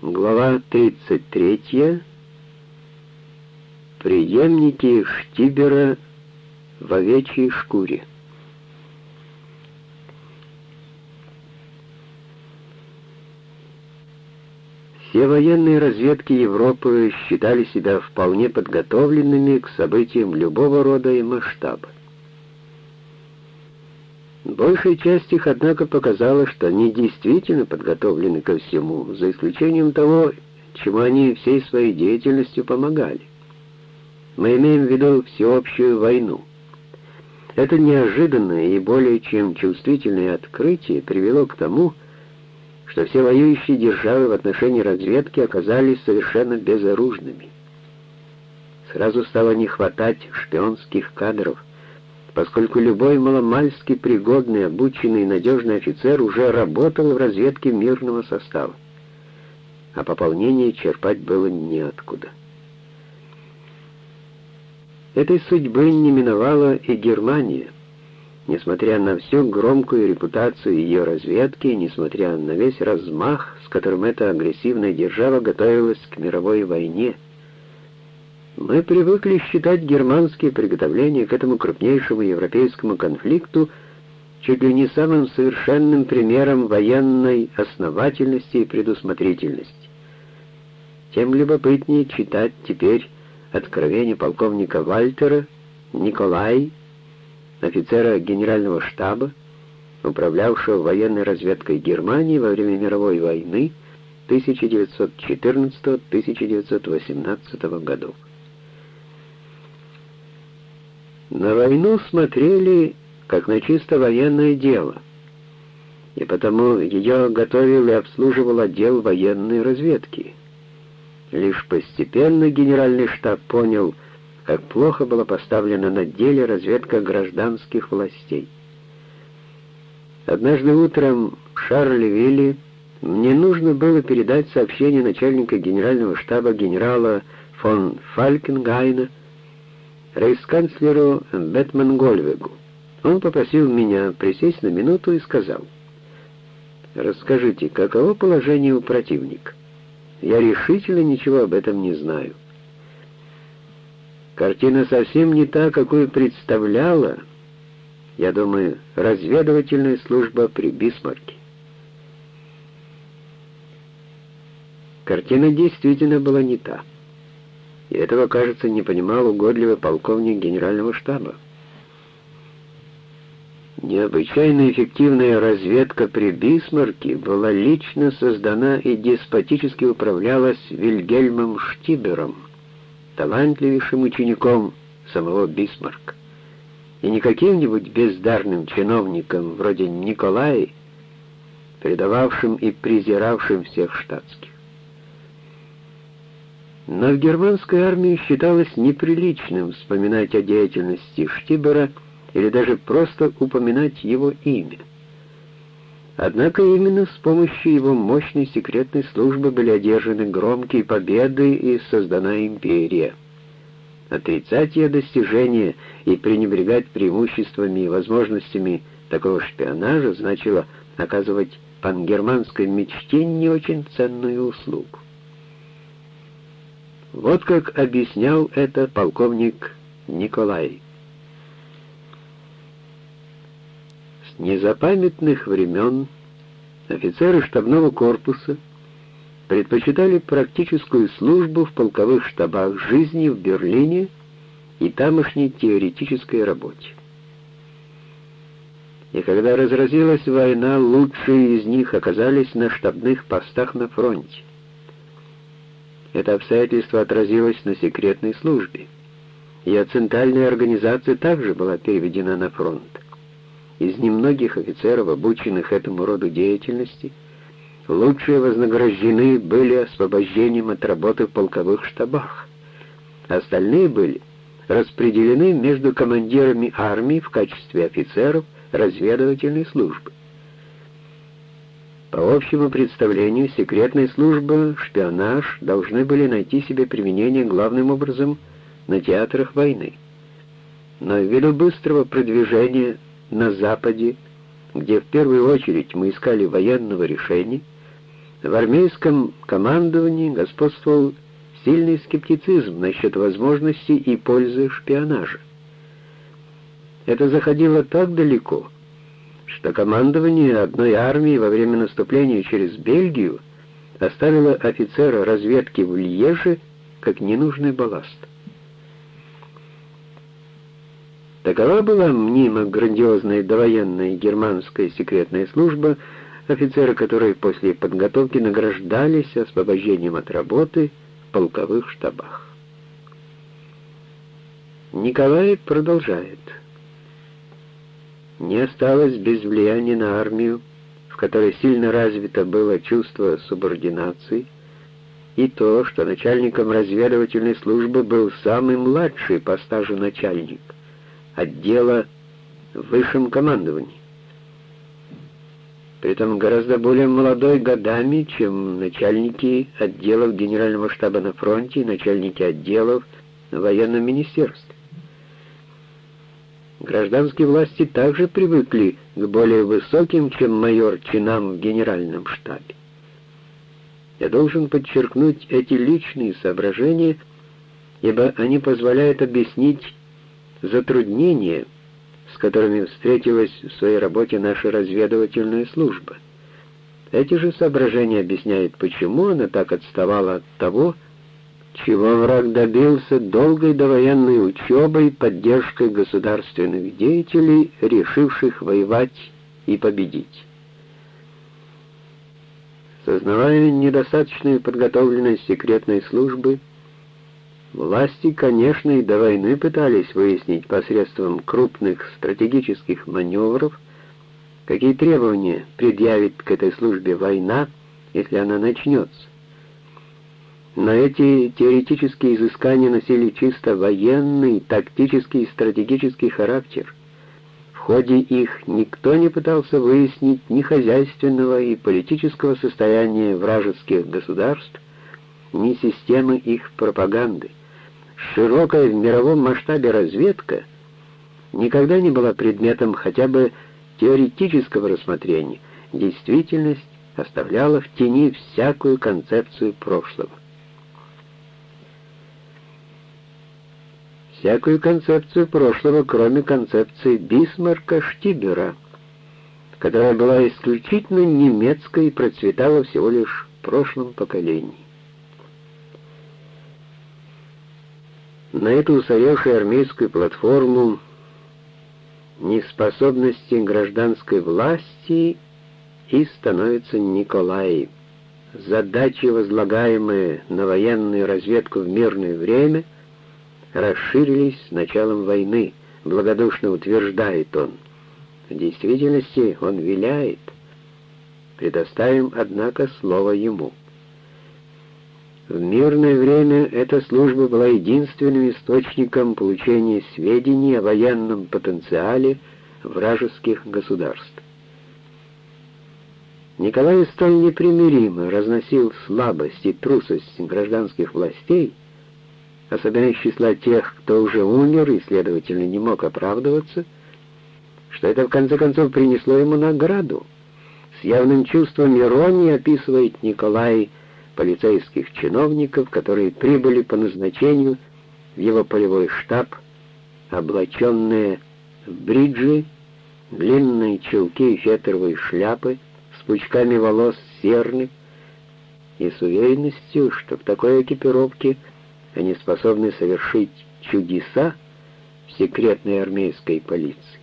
Глава 33. Приемники Штибера в овечьей шкуре. Все военные разведки Европы считали себя вполне подготовленными к событиям любого рода и масштаба. Большая часть их, однако, показала, что они действительно подготовлены ко всему, за исключением того, чему они всей своей деятельностью помогали. Мы имеем в виду всеобщую войну. Это неожиданное и более чем чувствительное открытие привело к тому, что все воюющие державы в отношении разведки оказались совершенно безоружными. Сразу стало не хватать шпионских кадров, поскольку любой маломальски пригодный, обученный и надежный офицер уже работал в разведке мирного состава, а пополнение черпать было неоткуда. Этой судьбы не миновала и Германия, несмотря на всю громкую репутацию ее разведки, несмотря на весь размах, с которым эта агрессивная держава готовилась к мировой войне. Мы привыкли считать германские приготовления к этому крупнейшему европейскому конфликту чуть ли не самым совершенным примером военной основательности и предусмотрительности. Тем любопытнее читать теперь откровение полковника Вальтера, Николай, офицера генерального штаба, управлявшего военной разведкой Германии во время мировой войны 1914-1918 годов. На войну смотрели как на чисто военное дело, и потому ее готовил и обслуживал отдел военной разведки. Лишь постепенно генеральный штаб понял, как плохо была поставлена на деле разведка гражданских властей. Однажды утром в Шарлевилле мне нужно было передать сообщение начальника генерального штаба генерала фон Фалькенгайна рейхсканцлеру Бетман Гольвегу. Он попросил меня присесть на минуту и сказал, «Расскажите, каково положение у противника?» Я решительно ничего об этом не знаю. Картина совсем не та, какую представляла, я думаю, разведывательная служба при Бисмарке. Картина действительно была не та. И этого, кажется, не понимал угодливый полковник генерального штаба. Необычайно эффективная разведка при Бисмарке была лично создана и деспотически управлялась Вильгельмом Штибером, талантливейшим учеником самого Бисмарка, и не каким-нибудь бездарным чиновником вроде Николая, предававшим и презиравшим всех штатских. Но в германской армии считалось неприличным вспоминать о деятельности Штибера или даже просто упоминать его имя. Однако именно с помощью его мощной секретной службы были одержаны громкие победы и создана империя. Отрицать ее достижения и пренебрегать преимуществами и возможностями такого шпионажа значило оказывать пангерманской мечте не очень ценную услугу. Вот как объяснял это полковник Николай. незапамятных времен офицеры штабного корпуса предпочитали практическую службу в полковых штабах жизни в Берлине и тамошней теоретической работе. И когда разразилась война, лучшие из них оказались на штабных постах на фронте. Это обстоятельство отразилось на секретной службе. Ее центральная организация также была переведена на фронт из немногих офицеров, обученных этому роду деятельности, лучшие вознаграждены были освобождением от работы в полковых штабах. Остальные были распределены между командирами армии в качестве офицеров разведывательной службы. По общему представлению, секретная служба, шпионаж должны были найти себе применение главным образом на театрах войны. Но ввиду быстрого продвижения на Западе, где в первую очередь мы искали военного решения, В армейском командовании господствовал сильный скептицизм насчет возможности и пользы шпионажа. Это заходило так далеко, что командование одной армии во время наступления через Бельгию оставило офицера разведки в Льеже как ненужный балласт. Такова была мнимо грандиозная довоенная германская секретная служба, офицеры которой после подготовки награждались освобождением от работы в полковых штабах. Николай продолжает. Не осталось без влияния на армию, в которой сильно развито было чувство субординации, и то, что начальником разведывательной службы был самый младший по стажу начальник отдела в высшем командовании. При этом гораздо более молодой годами, чем начальники отделов Генерального штаба на фронте и начальники отделов в военном министерстве. Гражданские власти также привыкли к более высоким, чем майор, чинам в Генеральном штабе. Я должен подчеркнуть эти личные соображения, ибо они позволяют объяснить затруднения, с которыми встретилась в своей работе наша разведывательная служба. Эти же соображения объясняют, почему она так отставала от того, чего враг добился долгой довоенной учебой, поддержкой государственных деятелей, решивших воевать и победить. Сознавая недостаточную подготовленность секретной службы, Власти, конечно, и до войны пытались выяснить посредством крупных стратегических маневров, какие требования предъявит к этой службе война, если она начнется. Но эти теоретические изыскания носили чисто военный, тактический и стратегический характер. В ходе их никто не пытался выяснить ни хозяйственного и политического состояния вражеских государств, ни системы их пропаганды широкая в мировом масштабе разведка никогда не была предметом хотя бы теоретического рассмотрения. Действительность оставляла в тени всякую концепцию прошлого. Всякую концепцию прошлого, кроме концепции Бисмарка-Штибера, которая была исключительно немецкой и процветала всего лишь в прошлом поколении. На эту устаревшую армейскую платформу неспособности гражданской власти и становится Николай. Задачи, возлагаемые на военную разведку в мирное время, расширились с началом войны, благодушно утверждает он. В действительности он виляет. Предоставим, однако, слово ему. В мирное время эта служба была единственным источником получения сведений о военном потенциале вражеских государств. Николай столь непримиримо разносил слабость и трусость гражданских властей, особенно из числа тех, кто уже умер и, следовательно, не мог оправдываться, что это в конце концов принесло ему награду. С явным чувством иронии описывает Николай полицейских чиновников, которые прибыли по назначению в его полевой штаб, облаченные в бриджи, длинные чулки и фетровые шляпы с пучками волос серны, и с уверенностью, что в такой экипировке они способны совершить чудеса в секретной армейской полиции.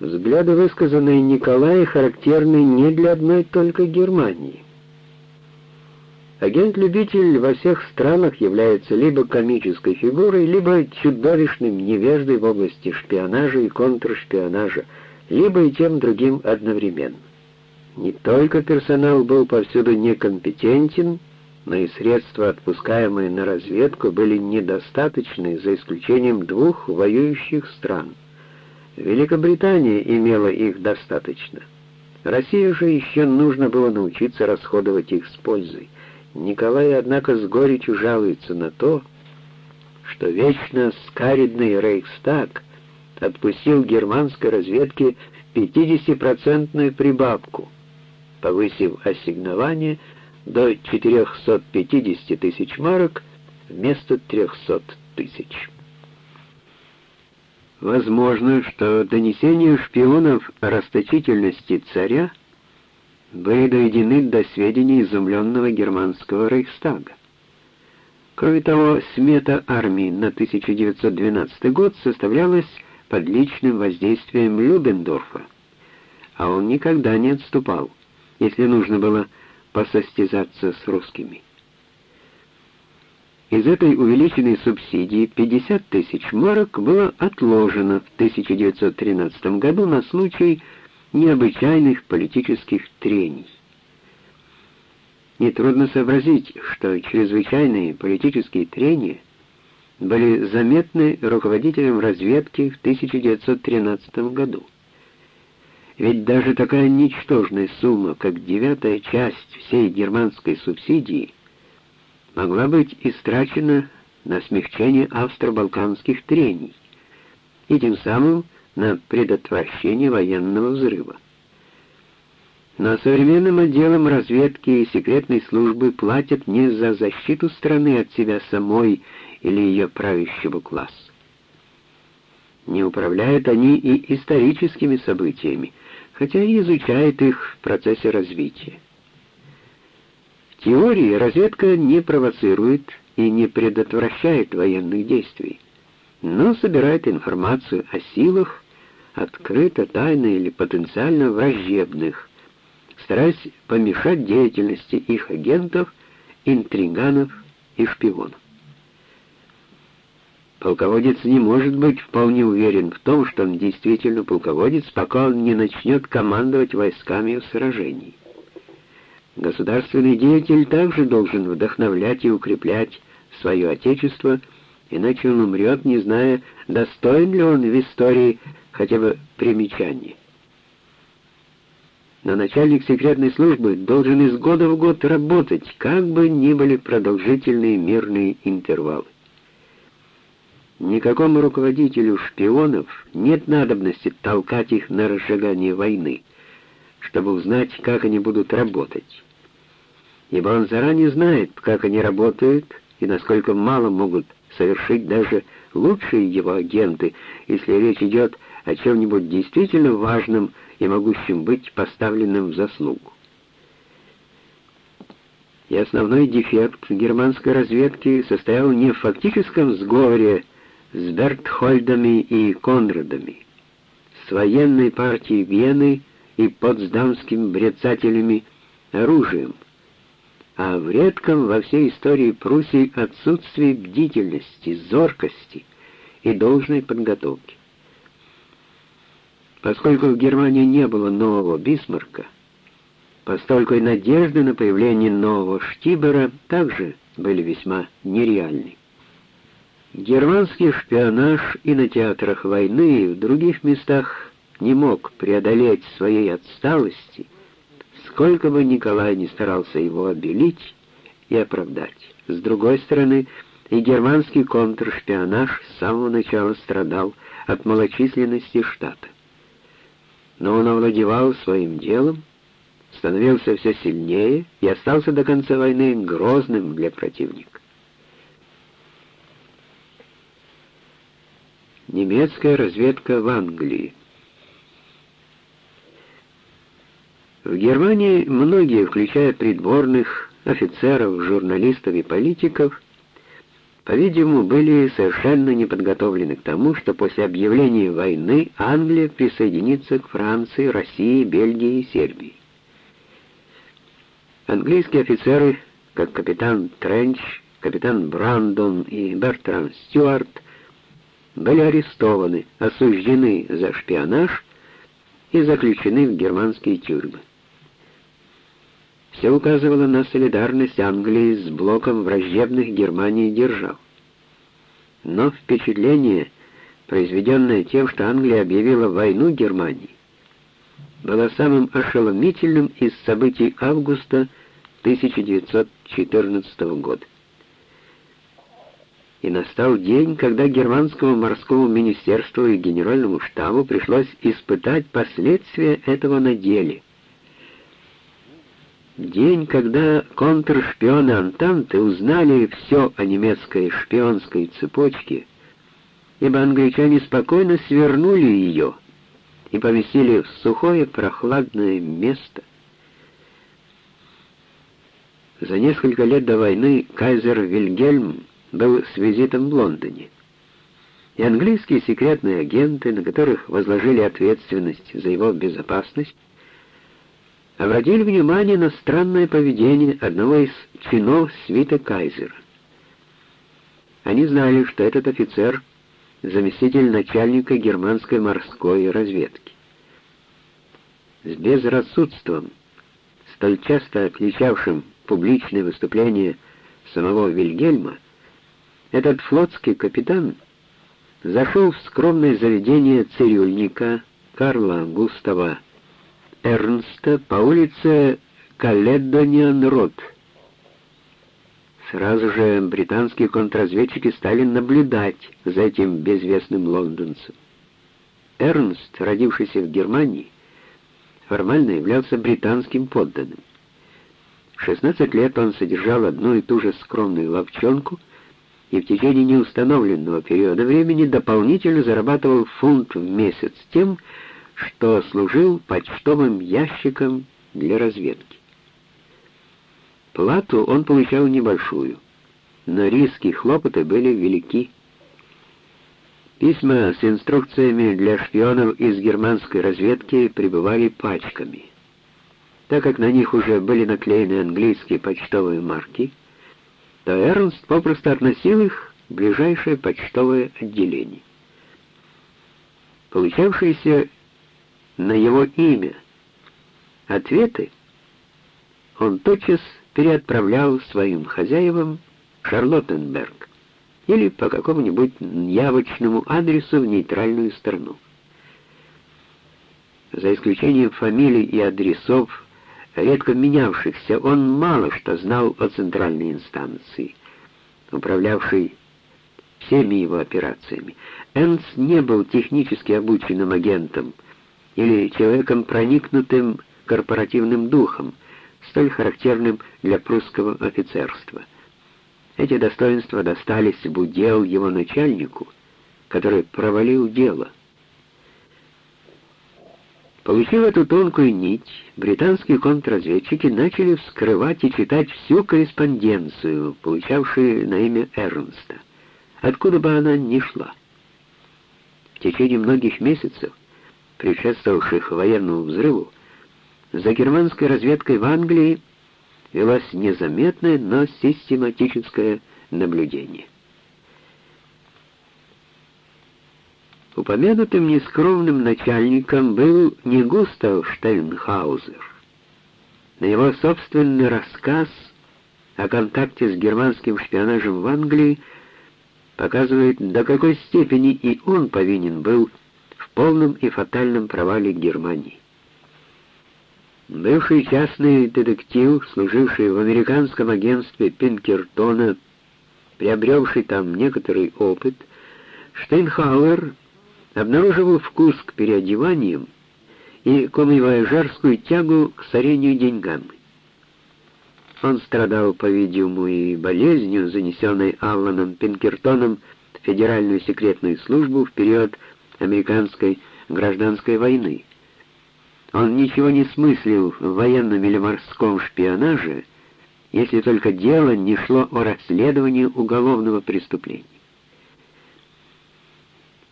Взгляды, высказанные Николаем, характерны не для одной только Германии. Агент-любитель во всех странах является либо комической фигурой, либо чудовищным невеждой в области шпионажа и контршпионажа, либо и тем другим одновременно. Не только персонал был повсюду некомпетентен, но и средства, отпускаемые на разведку, были недостаточны, за исключением двух воюющих стран — Великобритания имела их достаточно. России же еще нужно было научиться расходовать их с пользой. Николай, однако, с горечью жалуется на то, что вечно скаридный Рейхстаг отпустил германской разведке 50-процентную прибавку, повысив ассигнование до 450 тысяч марок вместо 300 тысяч. Возможно, что донесения шпионов о расточительности царя были доведены до сведений изумленного германского рейхстага. Кроме того, смета армии на 1912 год составлялась под личным воздействием Людендорфа, а он никогда не отступал, если нужно было посостязаться с русскими. Из этой увеличенной субсидии 50 тысяч марок было отложено в 1913 году на случай необычайных политических трений. Нетрудно сообразить, что чрезвычайные политические трения были заметны руководителем разведки в 1913 году. Ведь даже такая ничтожная сумма, как девятая часть всей германской субсидии, могла быть истрачена на смягчение австро-балканских трений и тем самым на предотвращение военного взрыва. Но современным отделам разведки и секретной службы платят не за защиту страны от себя самой или ее правящего класса. Не управляют они и историческими событиями, хотя и изучают их в процессе развития. В теории разведка не провоцирует и не предотвращает военных действий, но собирает информацию о силах, открыто, тайно или потенциально враждебных, стараясь помешать деятельности их агентов, интриганов и шпионов. Полководец не может быть вполне уверен в том, что он действительно полководец, пока он не начнет командовать войсками в сражении. Государственный деятель также должен вдохновлять и укреплять свое отечество, иначе он умрет, не зная, достоин ли он в истории хотя бы примечания но начальник секретной службы должен из года в год работать, как бы ни были продолжительные мирные интервалы. Никакому руководителю шпионов нет надобности толкать их на разжигание войны, чтобы узнать, как они будут работать. Ибо он заранее знает, как они работают и насколько мало могут совершить даже лучшие его агенты, если речь идет о чем-нибудь действительно важном и могущим быть поставленным в заслугу. И основной дефект германской разведки состоял не в фактическом сговоре с Бертхольдами и Конрадами, с военной партией Вены и потсдамским брецателями оружием, а в редком во всей истории Пруссии отсутствии бдительности, зоркости и должной подготовки. Поскольку в Германии не было нового Бисмарка, постольку и надежды на появление нового Штибера также были весьма нереальны. Германский шпионаж и на театрах войны, и в других местах не мог преодолеть своей отсталости, сколько бы Николай не старался его обелить и оправдать. С другой стороны, и германский контршпионаж с самого начала страдал от малочисленности штата но он овладевал своим делом, становился все сильнее и остался до конца войны грозным для противника. Немецкая разведка в Англии В Германии многие, включая придворных, офицеров, журналистов и политиков, по-видимому, были совершенно не подготовлены к тому, что после объявления войны Англия присоединится к Франции, России, Бельгии и Сербии. Английские офицеры, как капитан Тренч, капитан Брандон и Бертран Стюарт, были арестованы, осуждены за шпионаж и заключены в германские тюрьмы. Все указывало на солидарность Англии с блоком враждебных Германии держав. Но впечатление, произведенное тем, что Англия объявила войну Германии, было самым ошеломительным из событий августа 1914 года. И настал день, когда германскому морскому министерству и генеральному штабу пришлось испытать последствия этого на деле – День, когда контршпионы Антанты узнали все о немецкой шпионской цепочке, ибо англичане спокойно свернули ее и поместили в сухое прохладное место. За несколько лет до войны кайзер Вильгельм был с визитом в Лондоне, и английские секретные агенты, на которых возложили ответственность за его безопасность, обратили внимание на странное поведение одного из чинов свита кайзера. Они знали, что этот офицер — заместитель начальника германской морской разведки. С безрассудством, столь часто отличавшим публичные выступления самого Вильгельма, этот флотский капитан зашел в скромное заведение цирюльника Карла Густава Эрнста по улице Каледониан-Рот. Сразу же британские контрразведчики стали наблюдать за этим безвестным лондонцем. Эрнст, родившийся в Германии, формально являлся британским подданным. В 16 лет он содержал одну и ту же скромную ловчонку и в течение неустановленного периода времени дополнительно зарабатывал фунт в месяц тем, что служил почтовым ящиком для разведки. Плату он получал небольшую, но риски и хлопоты были велики. Письма с инструкциями для шпионов из германской разведки прибывали пачками. Так как на них уже были наклеены английские почтовые марки, то Эрнст попросту относил их в ближайшее почтовое отделение. Получавшиеся на его имя. Ответы он тотчас переотправлял своим хозяевам Шарлоттенберг или по какому-нибудь явочному адресу в нейтральную страну. За исключением фамилий и адресов, редко менявшихся, он мало что знал о центральной инстанции, управлявшей всеми его операциями. Энс не был технически обученным агентом, или человеком, проникнутым корпоративным духом, столь характерным для прусского офицерства. Эти достоинства достались в удел его начальнику, который провалил дело. Получив эту тонкую нить, британские контрразведчики начали вскрывать и читать всю корреспонденцию, получавшую на имя Эрнста, откуда бы она ни шла. В течение многих месяцев предшествовавших военному взрыву, за германской разведкой в Англии велось незаметное, но систематическое наблюдение. Упомянутым нескромным начальником был не Густав Штейнхаузер. На его собственный рассказ о контакте с германским шпионажем в Англии показывает, до какой степени и он повинен был полном и фатальном провале Германии. Бывший частный детектив, служивший в американском агентстве Пинкертона, приобревший там некоторый опыт, Штейнхауэр обнаруживал вкус к переодеваниям и комивояжерскую тягу к сорению деньгами. Он страдал, по-видимому, и болезнью, занесенной Алланом Пинкертоном в Федеральную секретную службу в период американской гражданской войны. Он ничего не смыслил в военном или морском шпионаже, если только дело не шло о расследовании уголовного преступления.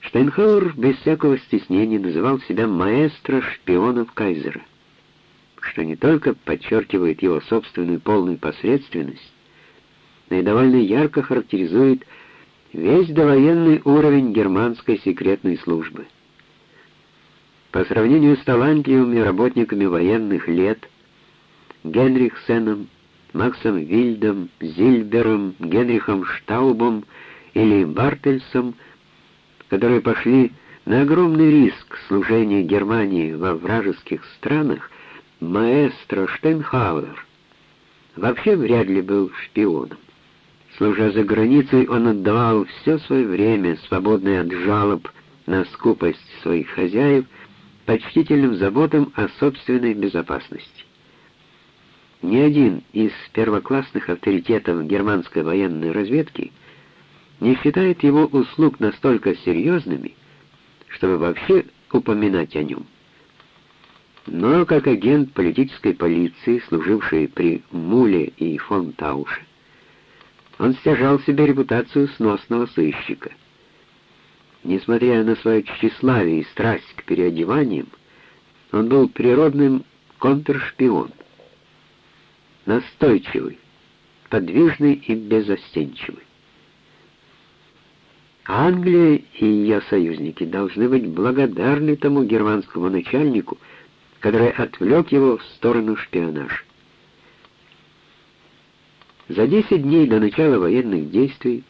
Штейнхауэр без всякого стеснения называл себя маэстро шпионов Кайзера, что не только подчеркивает его собственную полную посредственность, но и довольно ярко характеризует весь довоенный уровень германской секретной службы. По сравнению с талантливыми работниками военных лет Генрихсеном, Максом Вильдом, Зильбером, Генрихом Штаубом или Бартельсом, которые пошли на огромный риск служения Германии во вражеских странах, маэстро Штейнхауэр вообще вряд ли был шпионом. Служа за границей, он отдавал все свое время, свободное от жалоб на скупость своих хозяев, почтительным заботам о собственной безопасности. ни один из первоклассных авторитетов германской военной разведки не считает его услуг настолько серьезными, чтобы вообще упоминать о нем. Но как агент политической полиции, служивший при Муле и фон Тауше, он стяжал себе репутацию сносного сыщика. Несмотря на свое тщеславие и страсть к переодеваниям, он был природным контршпион. Настойчивый, подвижный и безостенчивый. Англия и ее союзники должны быть благодарны тому германскому начальнику, который отвлек его в сторону шпионажа. За 10 дней до начала военных действий,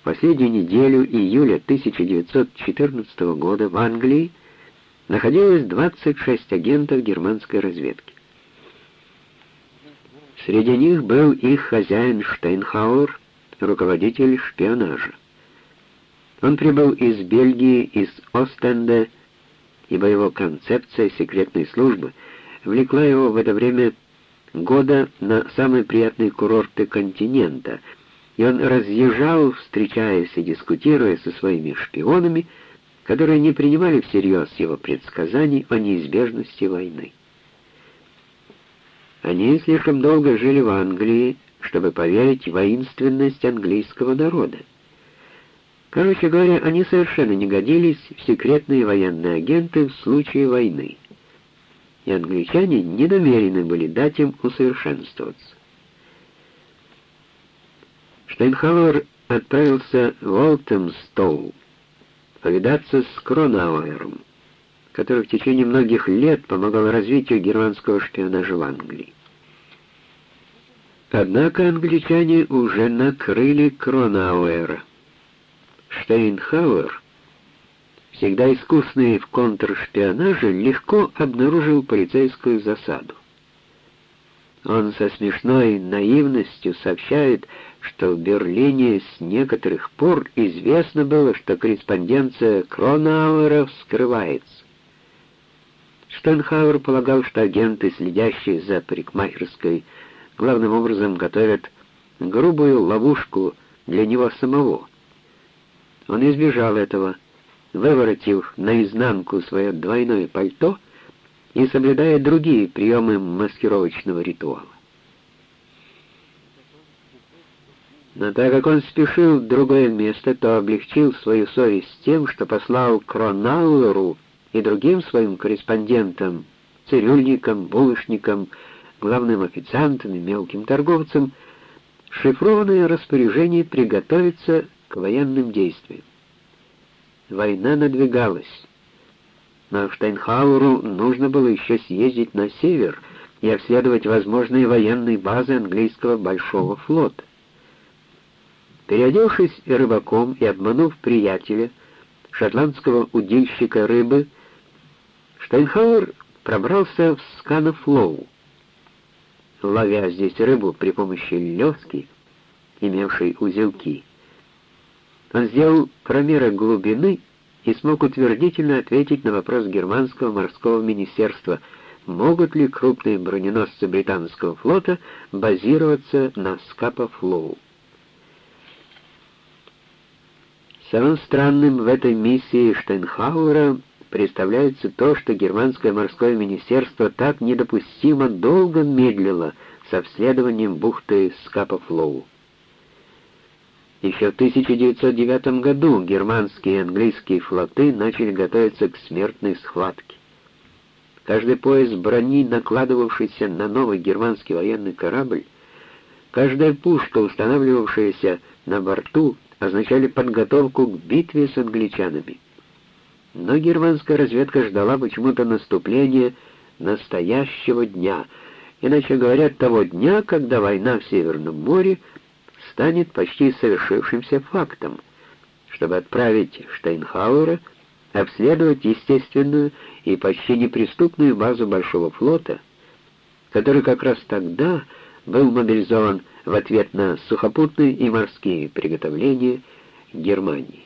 в последнюю неделю июля 1914 года в Англии находилось 26 агентов германской разведки. Среди них был их хозяин Штейнхауэр, руководитель шпионажа. Он прибыл из Бельгии, из Остенда, ибо его концепция секретной службы влекла его в это время года на самые приятные курорты континента, и он разъезжал, встречаясь и дискутируя со своими шпионами, которые не принимали всерьез его предсказаний о неизбежности войны. Они слишком долго жили в Англии, чтобы поверить в воинственность английского народа. Короче говоря, они совершенно не годились в секретные военные агенты в случае войны. И англичане не намерены были дать им усовершенствоваться. Штейнхауэр отправился в Олтемстоу повидаться с Кронауэром, который в течение многих лет помогал развитию германского шпионажа в Англии. Однако англичане уже накрыли Кронауэра. Штейнхауэр, всегда искусный в контршпионаже, легко обнаружил полицейскую засаду. Он со смешной наивностью сообщает, что в Берлине с некоторых пор известно было, что корреспонденция Кронауэра скрывается. Штейнхауэр полагал, что агенты, следящие за парикмахерской, главным образом готовят грубую ловушку для него самого — он избежал этого, выворотив наизнанку свое двойное пальто и соблюдая другие приемы маскировочного ритуала. Но так как он спешил в другое место, то облегчил свою совесть тем, что послал Кронауэру и другим своим корреспондентам, цирюльникам, булочникам, главным официантам и мелким торговцам, шифрованное распоряжение приготовиться к военным действиям. Война надвигалась, но Штайнхауру нужно было еще съездить на север и обследовать возможные военные базы английского Большого флота. Переодевшись рыбаком и обманув приятеля, шотландского удильщика рыбы, Штайнхауэр пробрался в Скапа-Флоу, ловя здесь рыбу при помощи лёски, имевшей узелки. Он сделал промеры глубины и смог утвердительно ответить на вопрос германского морского министерства, могут ли крупные броненосцы британского флота базироваться на Скапа-Флоу. Самым странным в этой миссии Штейнхауэра представляется то, что германское морское министерство так недопустимо долго медлило с обследованием бухты Скапа-Флоу. Еще в 1909 году германские и английские флоты начали готовиться к смертной схватке. Каждый пояс брони, накладывавшийся на новый германский военный корабль, каждая пушка, устанавливавшаяся на борту, означали подготовку к битве с англичанами. Но германская разведка ждала почему-то наступления настоящего дня, иначе говорят, того дня, когда война в Северном море станет почти совершившимся фактом, чтобы отправить Штейнхауэра обследовать естественную и почти неприступную базу Большого флота, который как раз тогда был мобилизован в ответ на сухопутные и морские приготовления Германии.